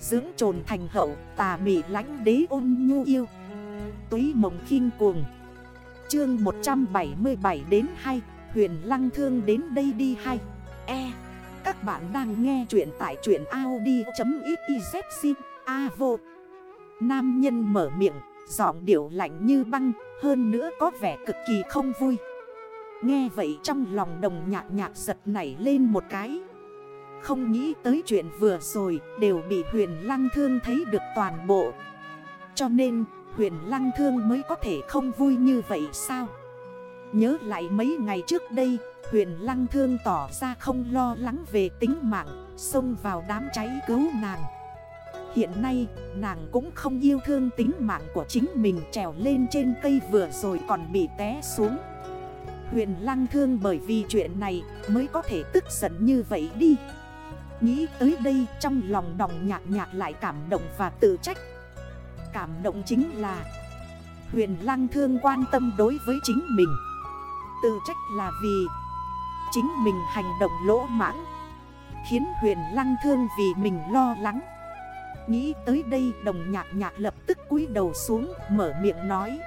Dưỡng trồn thành hậu, tà mị lánh đế ôn nhu yêu. Túy mộng khinh cuồng. Chương 177 đến 2 Huyền lăng thương đến đây đi 2 E Các bạn đang nghe chuyện tại chuyện Audi.xyz A vô. Nam nhân mở miệng, Giọng điệu lạnh như băng, Hơn nữa có vẻ cực kỳ không vui. Nghe vậy trong lòng đồng nhạc nhạc giật nảy lên một cái. Không nghĩ tới chuyện vừa rồi Đều bị huyền lăng thương thấy được toàn bộ. Cho nên, huyền lăng thương mới có thể không vui như vậy sao? Nhớ lại mấy ngày trước đây, Huyền lăng thương tỏ ra không lo lắng về tính mạng, Xông vào đám cháy cứu nàng. Hiện nay, nàng cũng không yêu thương tính mạng của chính mình trèo lên trên cây vừa rồi còn bị té xuống. Huyền lăng thương bởi vì chuyện này mới có thể tức giận như vậy đi. Nghĩ tới đây trong lòng đồng nhạc nhạc lại cảm động và tự trách. Cảm động chính là Huyền lăng thương quan tâm đối với chính mình. Tự trách là vì Chính mình hành động lỗ mãng, Khiến huyền lăng thương vì mình lo lắng. Nghĩ tới đây đồng nhạc nhạc lập tức cúi đầu xuống, mở miệng nói.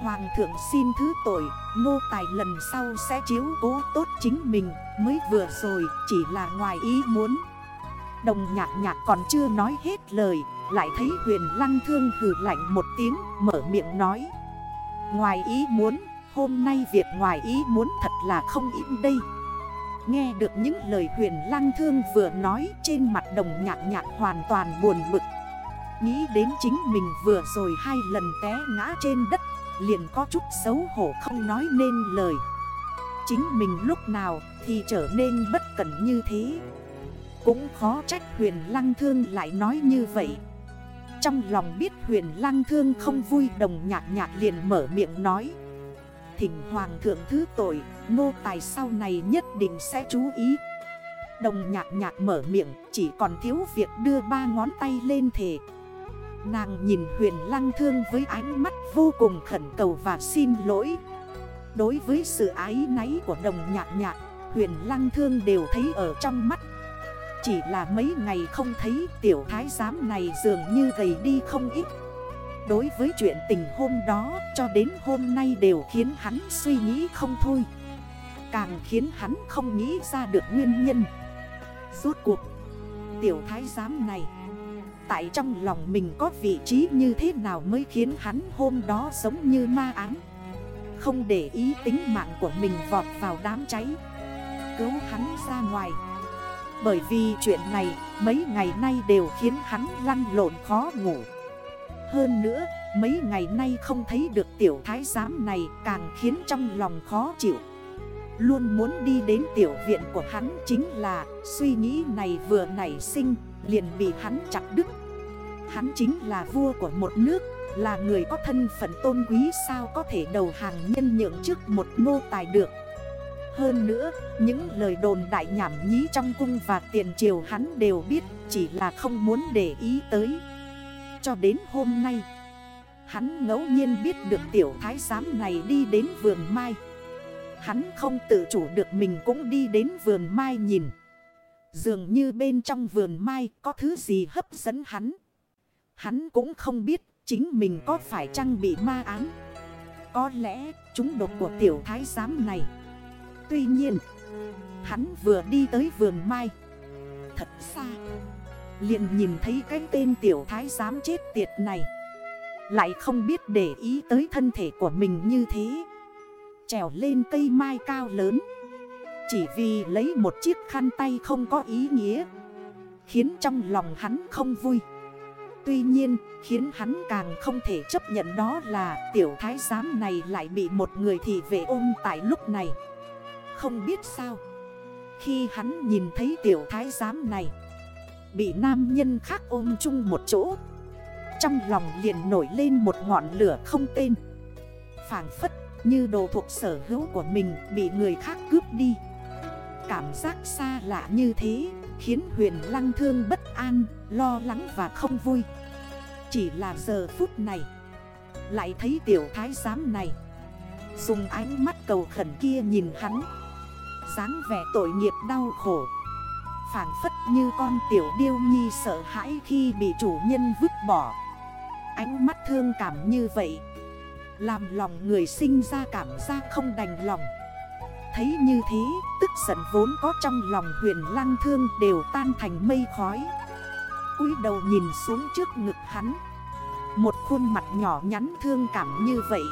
Hoàng thượng xin thứ tội, Nô tài lần sau sẽ chiếu cố tốt chính mình, Mới vừa rồi chỉ là ngoài ý muốn. Đồng nhạc nhạc còn chưa nói hết lời, Lại thấy huyền lăng thương hử lạnh một tiếng, Mở miệng nói. Ngoài ý muốn, Hôm nay việc ngoài ý muốn thật là không im đây. Nghe được những lời huyền lăng thương vừa nói Trên mặt đồng nhạc nhạc hoàn toàn buồn bực. Nghĩ đến chính mình vừa rồi hai lần té ngã trên đất Liền có chút xấu hổ không nói nên lời. Chính mình lúc nào thì trở nên bất cẩn như thế. Cũng khó trách huyền lăng thương lại nói như vậy. Trong lòng biết huyền lăng thương không vui đồng nhạc nhạc liền mở miệng nói. Thỉnh hoàng thượng thứ tội Nô tài sau này nhất định sẽ chú ý. Đồng nhạc nhạc mở miệng, Chỉ còn thiếu việc đưa ba ngón tay lên thể Nàng nhìn huyền lăng thương với ánh mắt vô cùng khẩn cầu và xin lỗi. Đối với sự ái náy của đồng nhạc nhạc, Huyền lăng thương đều thấy ở trong mắt. Chỉ là mấy ngày không thấy, tiểu thái giám này dường như gầy đi không ít. Đối với chuyện tình hôm đó, cho đến hôm nay đều khiến hắn suy nghĩ không thôi. Càng khiến hắn không nghĩ ra được nguyên nhân. Rốt cuộc, Tiểu thái giám này Tại trong lòng mình có vị trí như thế nào mới khiến hắn hôm đó giống như ma án Không để ý tính mạng của mình vọt vào đám cháy. Cứu hắn ra ngoài. Bởi vì chuyện này mấy ngày nay đều khiến hắn lăn lộn khó ngủ. Hơn nữa, mấy ngày nay không thấy được tiểu thái giám này càng khiến trong lòng khó chịu. Luôn muốn đi đến tiểu viện của hắn chính là suy nghĩ này vừa nảy sinh, liền bị hắn chặt đứt. Hắn chính là vua của một nước Là người có thân phận tôn quý sao có thể đầu hàng nhân nhượng trước một nô tài được. Hơn nữa, những lời đồn đại nhảm nhí trong cung và tiền triều hắn đều biết Chỉ là không muốn để ý tới. Cho đến hôm nay Hắn ngẫu nhiên biết được tiểu thái giám này đi đến vườn mai. Hắn không tự chủ được mình cũng đi đến vườn mai nhìn. Dường như bên trong vườn mai có thứ gì hấp dẫn hắn. Hắn cũng không biết chính mình có phải chăng bị ma án Có lẽ chúng độc của tiểu thái giám này. Tuy nhiên, Hắn vừa đi tới vườn mai. Thật xa liền nhìn thấy cái tên tiểu thái giám chết tiệt này. Lại không biết để ý tới thân thể của mình như thế. Trèo lên cây mai cao lớn. Chỉ vì lấy một chiếc khăn tay không có ý nghĩa, Khiến trong lòng hắn không vui. Tuy nhiên, khiến hắn càng không thể chấp nhận đó là tiểu thái giám này lại bị một người thị vệ ôm tại lúc này. Không biết sao. Khi hắn nhìn thấy tiểu thái giám này, bị nam nhân khác ôm chung một chỗ. Trong lòng liền nổi lên một ngọn lửa không tên. Phản phất như đồ thuộc sở hữu của mình bị người khác cướp đi. Cảm giác xa lạ như thế Khiến huyền lăng thương bất an, lo lắng và không vui. Chỉ là giờ phút này Lại thấy tiểu thái giám này Dùng ánh mắt cầu khẩn kia nhìn hắn dáng vẻ tội nghiệp đau khổ phản phất như con tiểu điêu nhi sợ hãi khi bị chủ nhân vứt bỏ. Ánh mắt thương cảm như vậy Làm lòng người sinh ra cảm giác không đành lòng. Thấy như thế, tức giận vốn có trong lòng huyền lăng thương đều tan thành mây khói. cúi đầu nhìn xuống trước ngực hắn. Một khuôn mặt nhỏ nhắn thương cảm như vậy.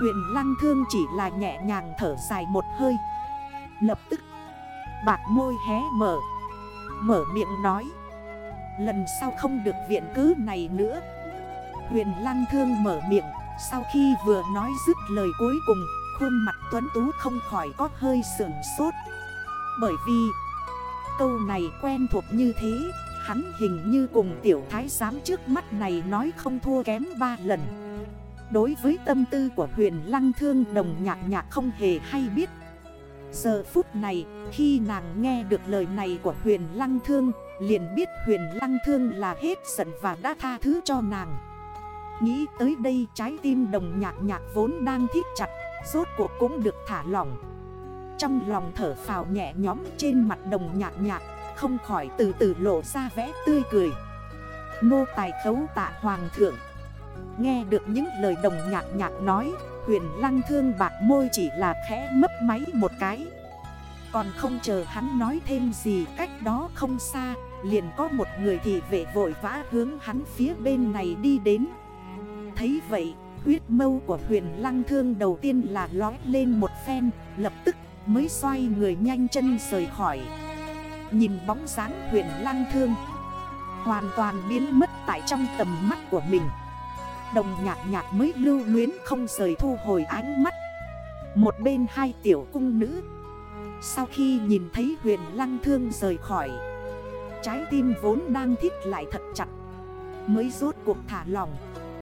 Huyền lăng thương chỉ là nhẹ nhàng thở dài một hơi. Lập tức, Bạc môi hé mở. Mở miệng nói, Lần sau không được viện cứ này nữa. Huyền lăng thương mở miệng, Sau khi vừa nói dứt lời cuối cùng Khuôn mặt tuấn tú không khỏi có hơi sưởng sốt. Bởi vì, Câu này quen thuộc như thế, Hắn hình như cùng tiểu thái giám trước mắt này nói không thua kém ba lần. Đối với tâm tư của huyền lăng thương đồng nhạc nhạc không hề hay biết. Giờ phút này, khi nàng nghe được lời này của huyền lăng thương, Liền biết huyền lăng thương là hết giận và đã tha thứ cho nàng. Nghĩ tới đây trái tim đồng nhạc nhạc vốn đang thiết chặt. Rốt cuộc cũng được thả lỏng. Trong lòng thở phào nhẹ nhóm trên mặt đồng nhạc nhạc Không khỏi từ từ lộ ra vẽ tươi cười. Nô tài khấu tạ hoàng thượng. Nghe được những lời đồng nhạc nhạc nói, Huyền lăng thương bạc môi chỉ là khẽ mấp máy một cái. Còn không chờ hắn nói thêm gì, cách đó không xa, Liền có một người thị vệ vội vã hướng hắn phía bên này đi đến. Thấy vậy huyết mâu của huyền lăng thương đầu tiên là lói lên một phen, Lập tức mới xoay người nhanh chân rời khỏi. Nhìn bóng dáng huyền lăng thương, Hoàn toàn biến mất tại trong tầm mắt của mình. Đồng nhạc nhạc mới lưu luyến không rời thu hồi ánh mắt. Một bên hai tiểu cung nữ, Sau khi nhìn thấy huyền lăng thương rời khỏi, Trái tim vốn đang thiết lại thật chặt, Mới rốt cuộc thả lòng